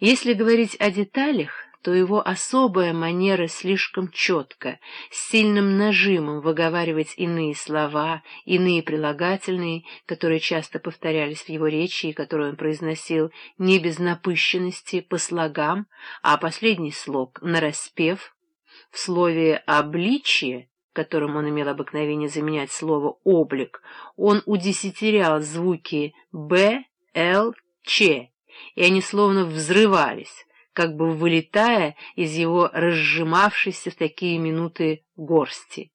Если говорить о деталях, то его особая манера слишком четко, с сильным нажимом выговаривать иные слова, иные прилагательные, которые часто повторялись в его речи и которые он произносил не без напыщенности, по слогам, а последний слог нараспев, в слове «обличие», которым он имел обыкновение заменять слово «облик», он удесятерял звуки «б», «л», «ч», и они словно взрывались, как бы вылетая из его разжимавшейся в такие минуты горсти.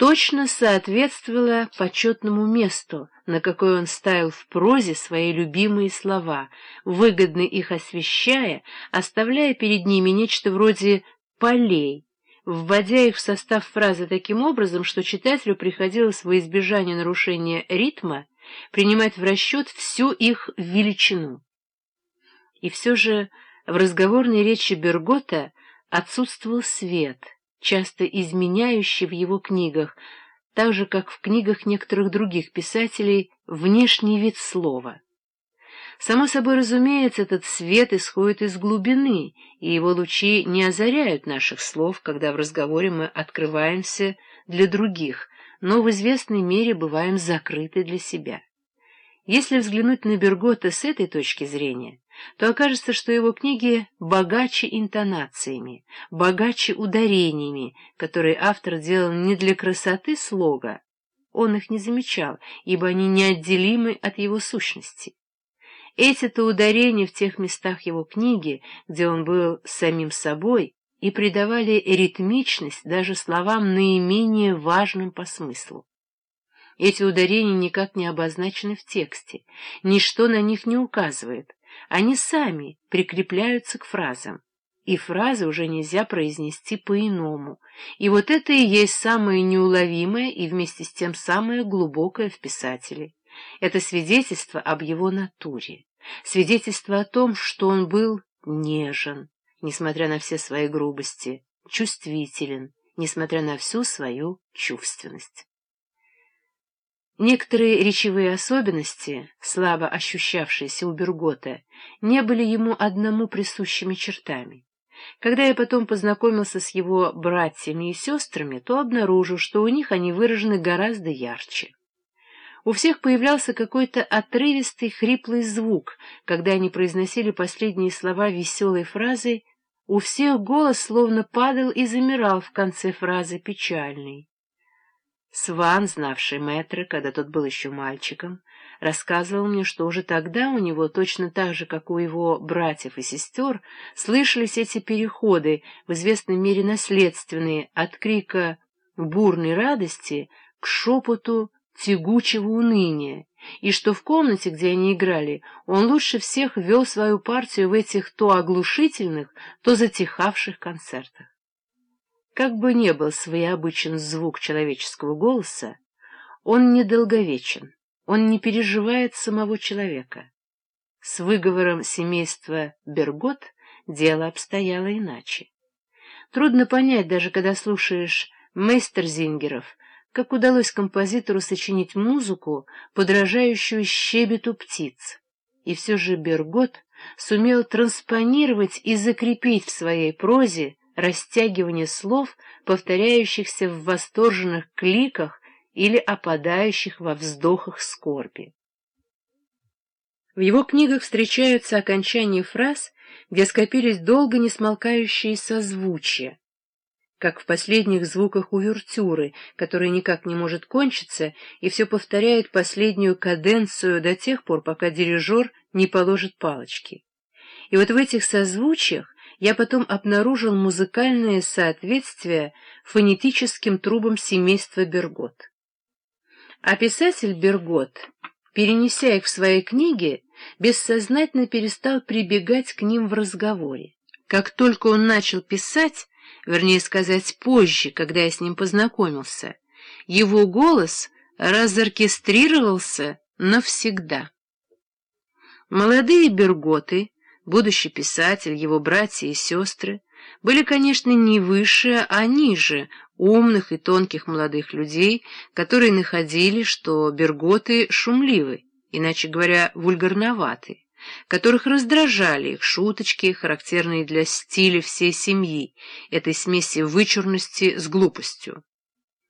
Точно соответствовало почетному месту, на какое он ставил в прозе свои любимые слова, выгодно их освещая, оставляя перед ними нечто вроде полей, вводя их в состав фразы таким образом, что читателю приходилось во избежание нарушения ритма принимать в расчет всю их величину. И все же в разговорной речи Бергота отсутствовал свет, часто изменяющий в его книгах, так же, как в книгах некоторых других писателей, внешний вид слова. Само собой разумеется, этот свет исходит из глубины, и его лучи не озаряют наших слов, когда в разговоре мы открываемся для других, но в известной мере бываем закрыты для себя. Если взглянуть на Бергота с этой точки зрения, то окажется, что его книги богаче интонациями, богаче ударениями, которые автор делал не для красоты слога, он их не замечал, ибо они неотделимы от его сущности. Эти-то ударения в тех местах его книги, где он был самим собой, и придавали ритмичность даже словам наименее важным по смыслу. Эти ударения никак не обозначены в тексте, ничто на них не указывает, они сами прикрепляются к фразам, и фразы уже нельзя произнести по-иному, и вот это и есть самое неуловимое и вместе с тем самое глубокое в писателе. Это свидетельство об его натуре, свидетельство о том, что он был нежен, несмотря на все свои грубости, чувствителен, несмотря на всю свою чувственность. Некоторые речевые особенности, слабо ощущавшиеся у Бергота, не были ему одному присущими чертами. Когда я потом познакомился с его братьями и сестрами, то обнаружил, что у них они выражены гораздо ярче. У всех появлялся какой-то отрывистый хриплый звук, когда они произносили последние слова веселой фразы, у всех голос словно падал и замирал в конце фразы печальный. Сван, знавший мэтра, когда тот был еще мальчиком, рассказывал мне, что уже тогда у него, точно так же, как у его братьев и сестер, слышались эти переходы, в известной мере наследственные, от крика бурной радости к шепоту тягучего уныния, и что в комнате, где они играли, он лучше всех вел свою партию в этих то оглушительных, то затихавших концертах. Как бы ни был своеобычен звук человеческого голоса, он недолговечен, он не переживает самого человека. С выговором семейства Бергот дело обстояло иначе. Трудно понять, даже когда слушаешь мейстерзингеров, как удалось композитору сочинить музыку, подражающую щебету птиц. И все же Бергот сумел транспонировать и закрепить в своей прозе растягивание слов, повторяющихся в восторженных кликах или опадающих во вздохах скорби. В его книгах встречаются окончания фраз, где скопились долго не смолкающие созвучия, как в последних звуках увертюры, которая никак не может кончиться и все повторяет последнюю каденцию до тех пор, пока дирижер не положит палочки. И вот в этих созвучиях я потом обнаружил музыкальное соответствие фонетическим трубам семейства Бергот. А писатель Бергот, перенеся их в свои книги, бессознательно перестал прибегать к ним в разговоре. Как только он начал писать, вернее сказать позже, когда я с ним познакомился, его голос разоркестрировался навсегда. Молодые Берготы будущий писатель, его братья и сестры, были, конечно, не выше, а ниже умных и тонких молодых людей, которые находили, что берготы шумливы, иначе говоря, вульгарноваты, которых раздражали их шуточки, характерные для стиля всей семьи, этой смеси вычурности с глупостью.